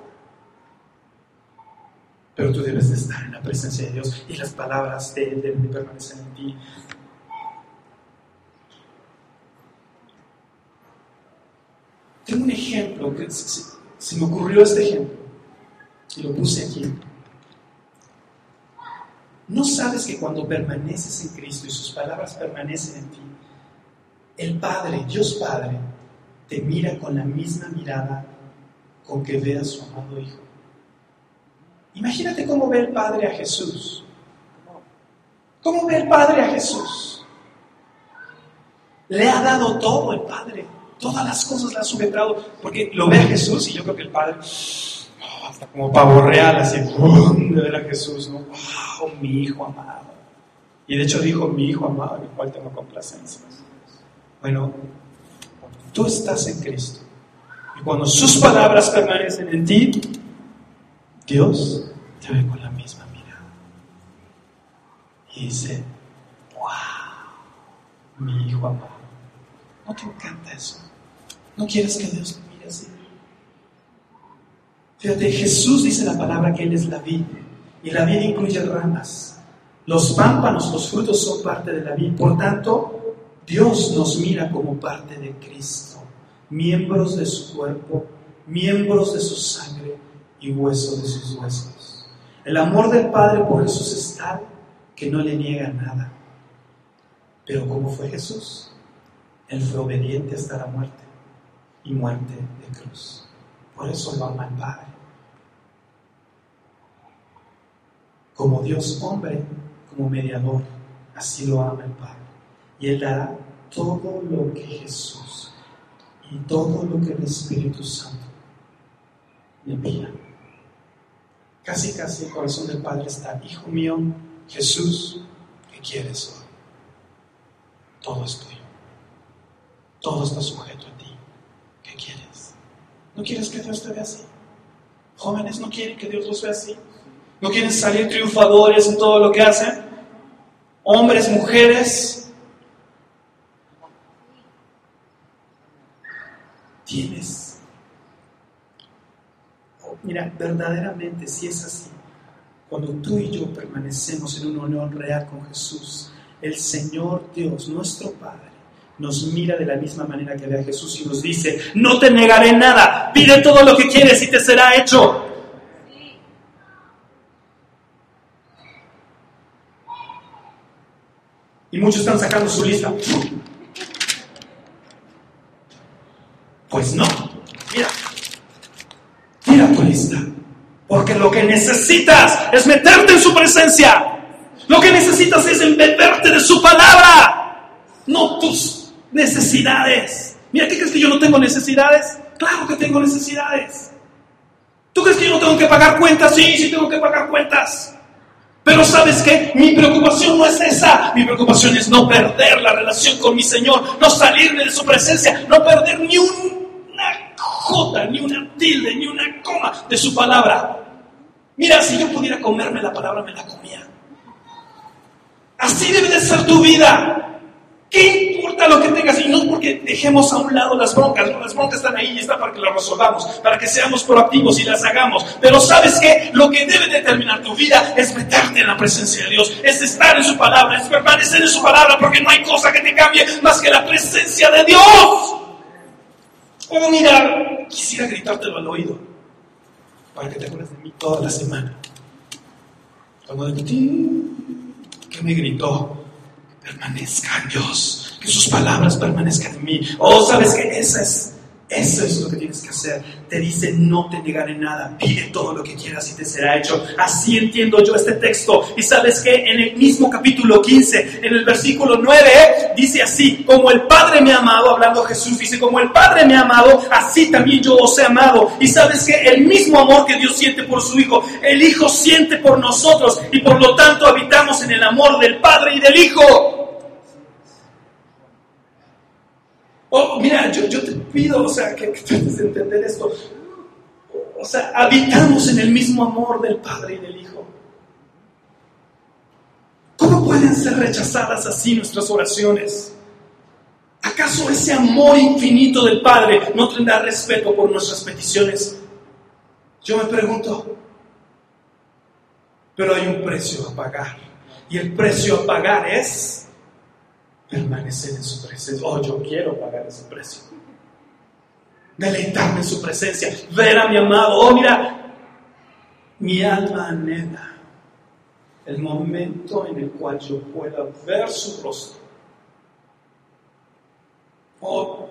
Pero tú debes de estar en la presencia de Dios y las palabras de Él deben de permanecer en ti. Tengo un ejemplo, que se, se me ocurrió este ejemplo y lo puse aquí. ¿No sabes que cuando permaneces en Cristo y sus palabras permanecen en ti, el Padre, Dios Padre, te mira con la misma mirada con que ve a su amado Hijo? Imagínate cómo ve el Padre a Jesús. ¿Cómo ve el Padre a Jesús? Le ha dado todo el Padre. Todas las cosas le ha sujetado. Porque lo ve a Jesús y yo creo que el Padre, hasta como pavo real, así, de ver a Jesús, ¿no? ¡Wow! Mi Hijo amado. Y de hecho dijo, mi Hijo amado, el cual tengo complacencia. Bueno, tú estás en Cristo. Y cuando sus palabras permanecen en ti, Dios te ve con la misma mirada. Y dice, wow, mi hijo amado. ¿No te encanta eso? ¿No quieres que Dios? Fíjate, Jesús dice la palabra que Él es la vid. Y la vid incluye ramas. Los pámpanos, los frutos son parte de la vid. Por tanto, Dios nos mira como parte de Cristo, miembros de su cuerpo, miembros de su sangre y huesos de sus huesos. El amor del Padre por Jesús es tal que no le niega nada. Pero ¿cómo fue Jesús? Él fue obediente hasta la muerte y muerte de cruz. Por eso lo ama el Padre. Como Dios hombre, como mediador, así lo ama el Padre. Y Él dará todo lo que Jesús y todo lo que el Espíritu Santo le envía. Casi, casi el corazón del Padre está, Hijo mío, Jesús, ¿qué quieres hoy? Todo es tuyo. Todo está sujeto a ti. ¿Qué quieres? ¿No quieres que Dios te vea así? Jóvenes no quieren que Dios los vea así. ¿No quieren salir triunfadores en todo lo que hacen? Hombres, mujeres. Tienes. Mira, verdaderamente, si es así, cuando tú y yo permanecemos en una unión real con Jesús, el Señor Dios, nuestro Padre, nos mira de la misma manera que ve a Jesús y nos dice, no te negaré nada, pide todo lo que quieres y te será hecho. Y muchos están sacando su lista. Pues no, mira, mira tu lista. Porque lo que necesitas es meterte en su presencia. Lo que necesitas es embeberte de su palabra, no tus necesidades. Mira, ¿qué crees que yo no tengo necesidades? Claro que tengo necesidades. ¿Tú crees que yo no tengo que pagar cuentas? Sí, sí tengo que pagar cuentas. Pero sabes qué? Mi preocupación no es esa. Mi preocupación es no perder la relación con mi Señor, no salirme de su presencia, no perder ni una jota, ni una tilde, ni una coma de su palabra. Mira, si yo pudiera comerme la palabra, me la comía. Así debe de ser tu vida. ¿Qué importa lo que tengas? Y no porque dejemos a un lado las broncas, no, las broncas están ahí y están para que las resolvamos, para que seamos proactivos y las hagamos. Pero sabes qué? Lo que debe determinar tu vida es meterte en la presencia de Dios, es estar en su palabra, es permanecer en su palabra, porque no hay cosa que te cambie más que la presencia de Dios. Oh, mira, quisiera gritártelo al oído, para que te acuerdes de mí toda la semana. Cuando de ti, que me gritó, permanezca Dios, que sus palabras permanezcan en mí. Oh, sabes que esa es, eso es lo que tienes que hacer. Te dice, no te negaré nada, pide todo lo que quieras y te será hecho. Así entiendo yo este texto. Y sabes que en el mismo capítulo 15, en el versículo 9, dice así, como el Padre me ha amado, hablando Jesús, dice, como el Padre me ha amado, así también yo os he amado. Y sabes que el mismo amor que Dios siente por su Hijo, el Hijo siente por nosotros y por lo tanto habitamos en el amor del Padre y del Hijo. Oh, mira, yo, te pido, o sea, que, que entender esto. O sea, habitamos en el mismo amor del Padre y del Hijo. ¿Cómo pueden ser rechazadas así nuestras oraciones? ¿Acaso ese amor infinito del Padre no tendrá respeto por nuestras peticiones? Yo me pregunto, pero hay un precio a pagar. Y el precio a pagar es permanecer en su presencia. Oh, yo quiero pagar ese precio. deleitarme en su presencia, ver a mi amado. Oh, mira, mi alma anhela el momento en el cual yo pueda ver su rostro. Oh,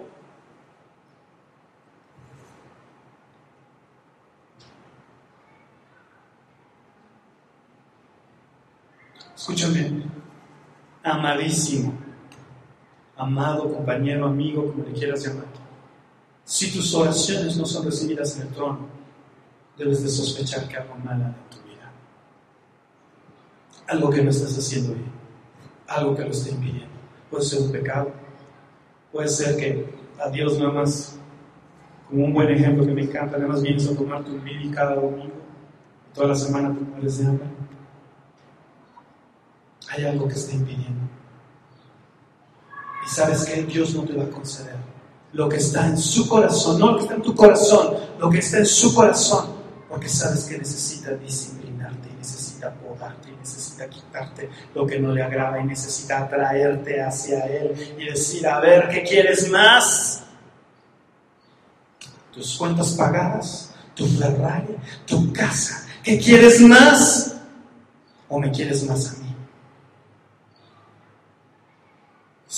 escúchame, amadísimo, amado compañero, amigo, como le quieras llamar. Si tus oraciones no son recibidas en el trono, debes de sospechar que algo mal en tu vida. Algo que no estás haciendo bien. Algo que lo está impidiendo. Puede ser un pecado. Puede ser que a Dios nada más, como un buen ejemplo que me encanta, nada más vienes a tomar tu vida cada domingo. Toda la semana te mueres de hambre. Hay algo que está impidiendo. Y sabes que Dios no te va a conceder lo que está en su corazón, no lo que está en tu corazón, lo que está en su corazón, porque sabes que necesita disciplinarte y necesita podarte y necesita quitarte lo que no le agrada y necesita traerte hacia Él y decir, a ver, ¿qué quieres más? Tus cuentas pagadas, tu Ferrari, tu casa, ¿qué quieres más? ¿O me quieres más a mí?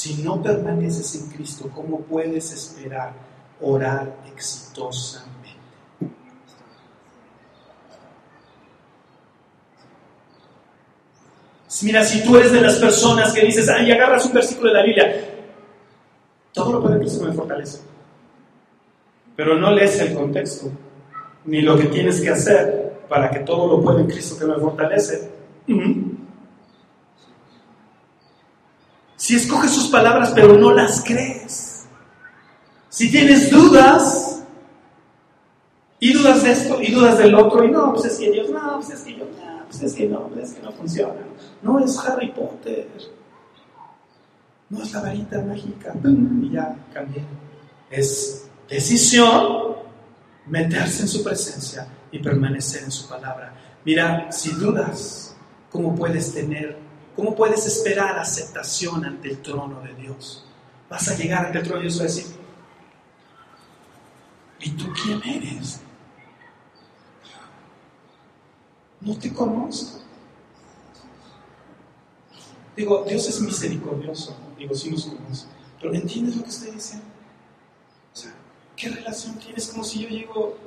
Si no permaneces en Cristo, ¿cómo puedes esperar orar exitosamente? Mira, si tú eres de las personas que dices, ay, agarras un versículo de la Biblia, todo lo puede Cristo me fortalece. Pero no lees el contexto, ni lo que tienes que hacer para que todo lo pueda en Cristo que me fortalece. Si escoges sus palabras pero no las crees. Si tienes dudas, y dudas de esto, y dudas del otro, y no, pues es que Dios, no, pues es que yo, no, pues es que no, pues es que no funciona. No es Harry Potter. No es la varita mágica. Y ya cambié. Es decisión meterse en su presencia y permanecer en su palabra. Mira, si dudas, ¿cómo puedes tener ¿Cómo puedes esperar aceptación ante el trono de Dios? Vas a llegar ante el trono de Dios y decir, ¿y tú quién eres? No te conozco. Digo, Dios es misericordioso. Digo, sí nos conoce. Pero ¿entiendes lo que estoy diciendo? O sea, ¿qué relación tienes? Como si yo llego...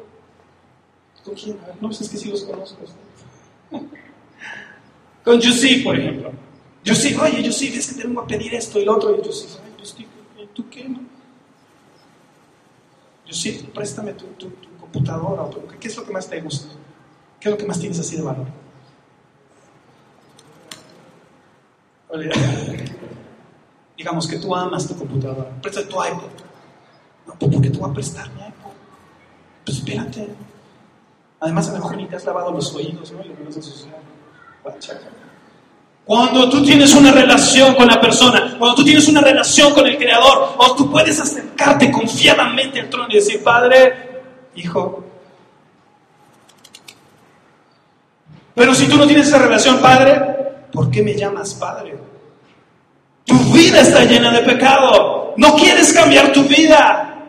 ¿Con quién? No, pues es que sí los conozco. Con Yusif, por ejemplo. Yusif, oye, Yusif, es que te vengo a pedir esto y lo otro. Y Yusif, ay, Yusif, ¿tú qué? No? Préstame tu, tu, computadora. ¿Qué es lo que más te gusta? ¿Qué es lo que más tienes así de valor? Digamos que tú amas tu computadora. Presta tu iPod. No, pues ¿por qué tú vas a prestar mi iPod? Pues espérate. Además, a lo mejor ni te has lavado los oídos, ¿no? Y lo vas a cuando tú tienes una relación con la persona, cuando tú tienes una relación con el Creador, o tú puedes acercarte confiadamente al trono y decir, Padre, Hijo. Pero si tú no tienes esa relación, Padre, ¿por qué me llamas Padre? Tu vida está llena de pecado. No quieres cambiar tu vida.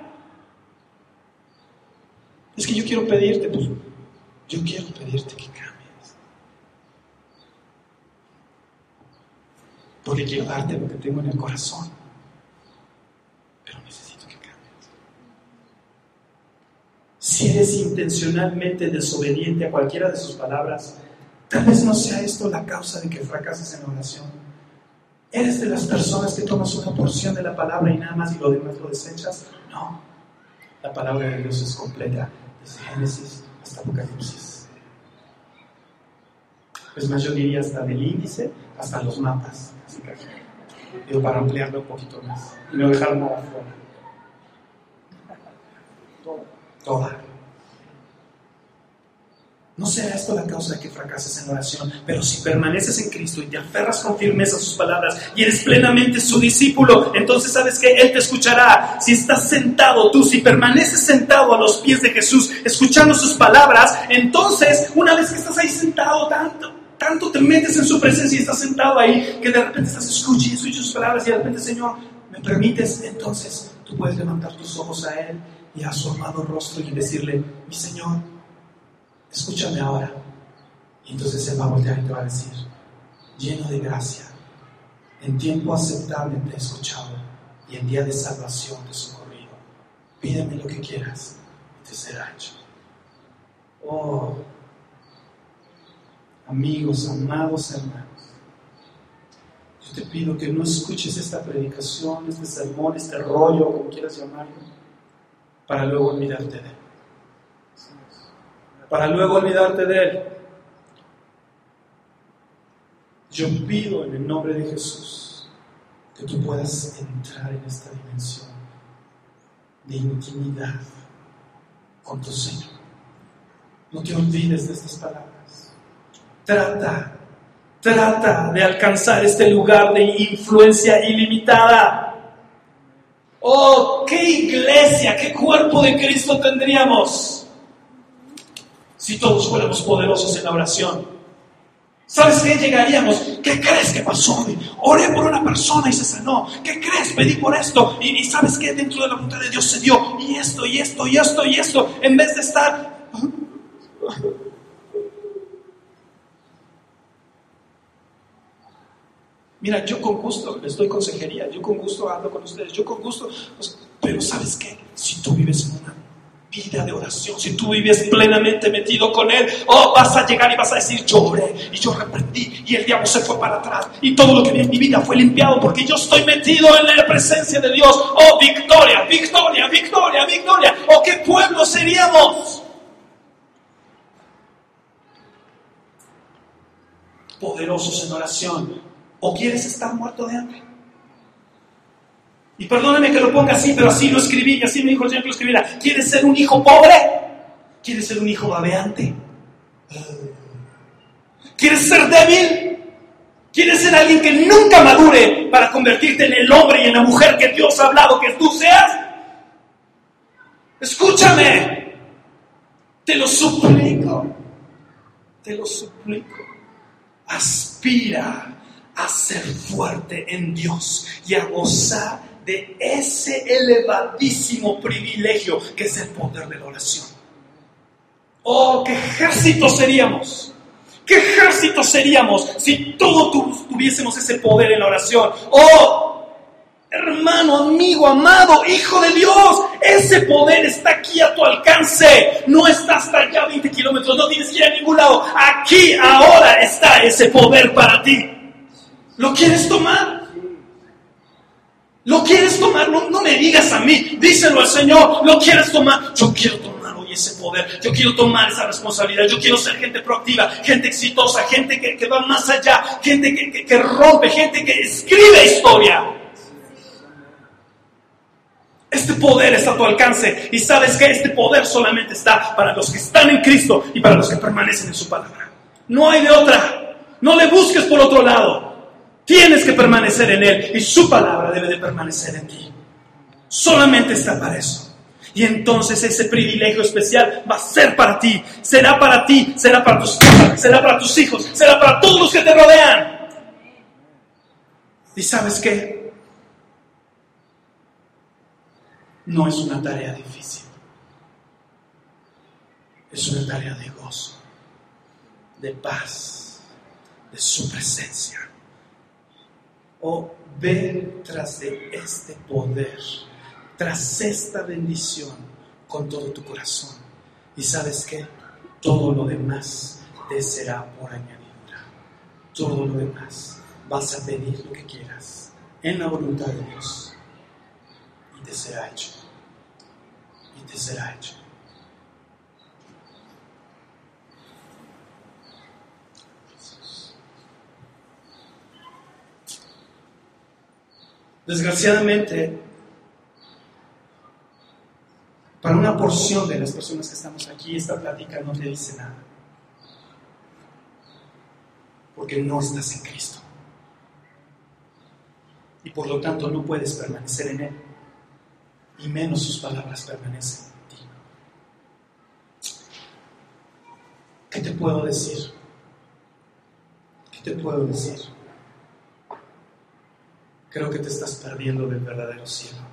Es que yo quiero pedirte, pues, yo quiero pedirte que porque quiero darte lo que tengo en el corazón. Pero necesito que cambies. Si eres intencionalmente desobediente a cualquiera de sus palabras, tal vez no sea esto la causa de que fracases en la oración. ¿Eres de las personas que tomas una porción de la palabra y nada más y lo demás lo desechas? No. La palabra de Dios es completa, desde Génesis hasta Apocalipsis. Es más, yo diría hasta del índice hasta los mapas. Digo, para ampliarlo un poquito más y no dejar nada fuera. Toda. No será esto la causa de que fracases en oración, pero si permaneces en Cristo y te aferras con firmeza a sus palabras y eres plenamente su discípulo, entonces sabes que Él te escuchará. Si estás sentado tú, si permaneces sentado a los pies de Jesús, escuchando sus palabras, entonces una vez que estás ahí sentado tanto, tanto te metes en su presencia y estás sentado ahí que de repente estás escuchando, sus palabras y de repente, Señor, me permites, entonces tú puedes levantar tus ojos a Él y a su amado rostro y decirle, mi Señor, escúchame ahora. Y entonces Él va a voltear te va a decir, lleno de gracia, en tiempo aceptable te he escuchado y en día de salvación te he socorrido. Pídeme lo que quieras y te será hecho. Oh, amigos, amados hermanos, yo te pido que no escuches esta predicación, este sermón, este rollo, como quieras llamarlo, para luego olvidarte de él. Para luego olvidarte de él. Yo pido en el nombre de Jesús que tú puedas entrar en esta dimensión de intimidad con tu Señor. No te olvides de estas palabras. Trata, trata de alcanzar este lugar de influencia ilimitada. Oh, qué iglesia, qué cuerpo de Cristo tendríamos si todos fuéramos poderosos en la oración. ¿Sabes qué? Llegaríamos. ¿Qué crees que pasó? Oré por una persona y se sanó. ¿Qué crees? Pedí por esto. Y, y ¿sabes qué? Dentro de la voluntad de Dios se dio. Y esto, y esto, y esto, y esto. En vez de estar Mira, yo con gusto les doy consejería, yo con gusto hablo con ustedes, yo con gusto, pero ¿sabes qué? Si tú vives en una vida de oración, si tú vives plenamente metido con Él, oh, vas a llegar y vas a decir, yo oré y yo reprendí y el diablo se fue para atrás y todo lo que vi en mi vida fue limpiado porque yo estoy metido en la presencia de Dios. Oh, victoria, victoria, victoria, victoria. Oh, qué pueblo seríamos. Poderosos en oración, ¿O quieres estar muerto de hambre? Y perdóname que lo ponga así, pero así lo escribí y así me dijo el Señor que lo escribiera. ¿Quieres ser un hijo pobre? ¿Quieres ser un hijo babeante? ¿Quieres ser débil? ¿Quieres ser alguien que nunca madure para convertirte en el hombre y en la mujer que Dios ha hablado que tú seas? Escúchame. Te lo suplico. Te lo suplico. Aspira a ser fuerte en Dios y a gozar de ese elevadísimo privilegio que es el poder de la oración. Oh, qué ejército seríamos. ¿Qué ejército seríamos si todos tuviésemos ese poder en la oración? Oh, hermano, amigo, amado, hijo de Dios, ese poder está aquí a tu alcance. No está hasta allá 20 kilómetros, no tienes que ir a ningún lado. Aquí, ahora está ese poder para ti. ¿Lo quieres tomar? ¿Lo quieres tomar? No, me digas a mí, díselo al Señor, ¿lo quieres tomar? Yo quiero tomar hoy ese poder, yo quiero tomar esa responsabilidad, yo quiero ser gente proactiva, gente exitosa, gente que, va más allá, gente que, que rompe, gente que escribe historia. Este poder está a tu alcance y sabes que este poder solamente está para los que están en Cristo y para los que permanecen en su palabra. No hay de otra. No le busques por otro lado. Tienes que permanecer en Él y su palabra debe de permanecer en ti. Solamente está para eso. Y entonces ese privilegio especial va a ser para ti, será para ti, será para tus hijos, será para tus hijos, será para todos los que te rodean. ¿Y sabes qué? No es una tarea difícil. Es una tarea de gozo, de paz, de su presencia o ven tras de este poder, tras esta bendición con todo tu corazón. Y sabes que todo lo demás te será por añadidura. Todo lo demás vas a pedir lo que quieras en la voluntad de Dios y te será hecho. Y te será hecho. Desgraciadamente, para una porción de las personas que estamos aquí, esta plática no te dice nada. Porque no estás en Cristo. Y por lo tanto no puedes permanecer en Él. Y menos sus palabras permanecen en ti. ¿Qué te puedo decir? ¿Qué te puedo decir? Creo que te estás perdiendo del verdadero cielo.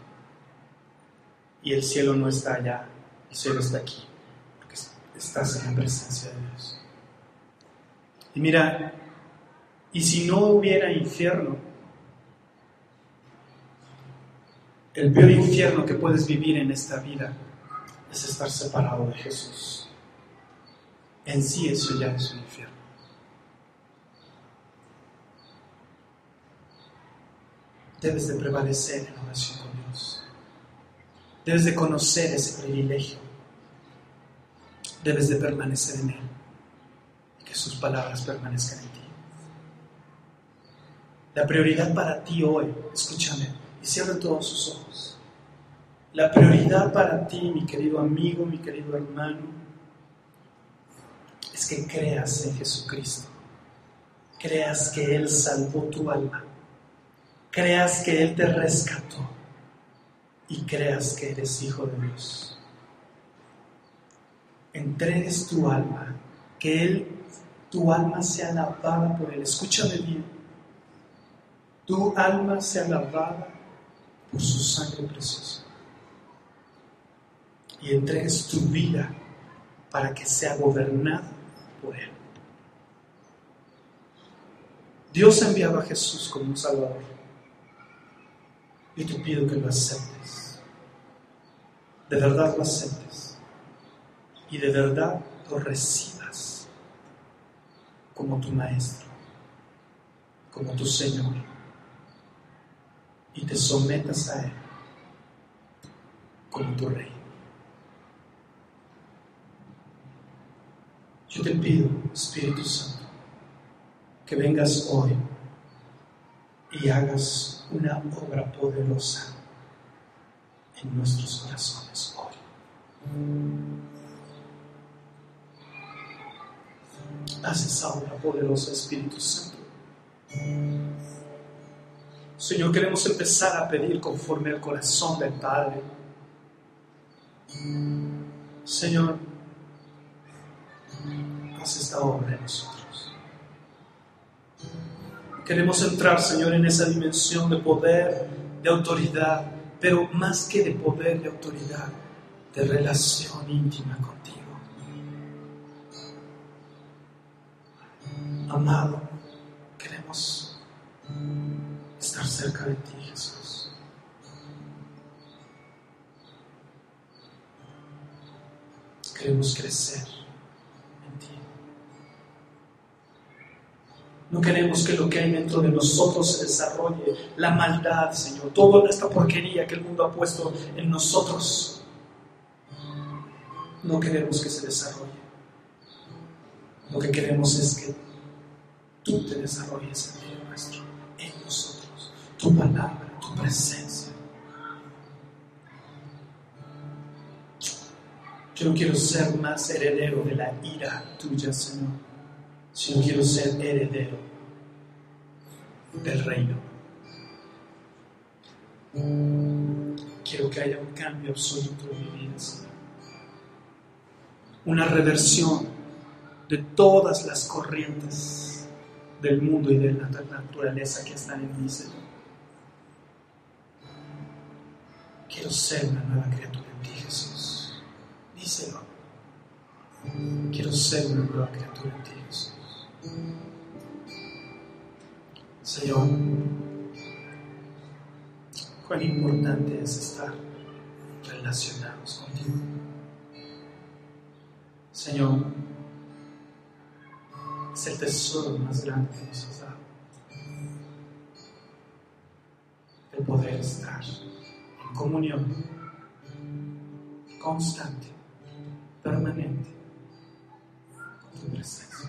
y el cielo no está allá, el cielo está aquí, porque estás en la presencia de Dios. Y mira, y si no hubiera infierno, el peor infierno que puedes vivir en esta vida es estar separado de Jesús. En sí eso ya es un infierno. Debes de prevalecer en oración con Dios. Debes de conocer ese privilegio. Debes de permanecer en Él y que sus palabras permanezcan en ti. La prioridad para ti hoy, escúchame, y cierra todos sus ojos. La prioridad para ti, mi querido amigo, mi querido hermano, es que creas en Jesucristo. Creas que Él salvó tu alma. Creas que Él te rescató. Y creas que eres hijo de Dios. Entregues tu alma. Que Él, tu alma sea lavada por Él. Escúchame bien. Tu alma sea lavada por su sangre preciosa y entregues tu vida para que sea gobernada por Él. Dios ha enviado a Jesús como un Salvador y te pido que lo aceptes. De verdad lo aceptes y de verdad lo recibas como tu Maestro, como tu Señor y te sometas a Él como tu Rey. Yo te pido, Espíritu Santo, que vengas hoy y hagas una obra poderosa en nuestros corazones hoy. Haz esa obra poderosa, Espíritu Santo. Señor, queremos empezar a pedir conforme al corazón del Padre. Señor, haz esta obra en nosotros. Queremos entrar, Señor, en esa dimensión de poder, de autoridad, pero más que de poder, de autoridad, de relación íntima contigo. Amado, queremos estar cerca de ti, Jesús. Queremos crecer en ti. No queremos que lo que hay dentro de nosotros se desarrolle, la maldad, Señor, toda esta porquería que el mundo ha puesto en nosotros. No queremos que se desarrolle. Lo que queremos es que tú te desarrolles en medio nuestro, en nosotros, tu palabra, tu presencia. Yo quiero ser más heredero de la ira tuya, Señor, sino quiero ser heredero del reino. Quiero que haya un cambio absoluto en mi vida, Señor. Una reversión de todas las corrientes del mundo y de la naturaleza que están en mí, Señor. Quiero ser una nueva criatura en ti, Jesús. Díselo. Quiero ser una nueva criatura en ti, Jesús. Señor, cuán importante es estar relacionados contigo. Señor, es el tesoro más grande que nos has dado. El poder estar en comunión constante, permanente con tu presencia.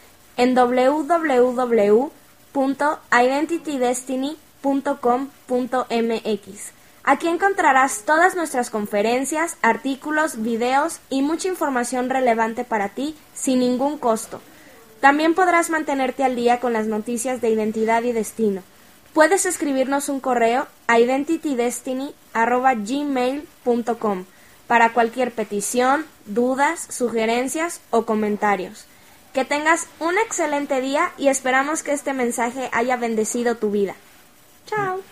en www.identitydestiny.com.mx. Aquí encontrarás todas nuestras conferencias, artículos, videos y mucha información relevante para ti sin ningún costo. También podrás mantenerte al día con las noticias de identidad y destino. Puedes escribirnos un correo a identitydestiny.gmail.com para cualquier petición, dudas, sugerencias o comentarios. Que tengas un excelente día y esperamos que este mensaje haya bendecido tu vida. Chao.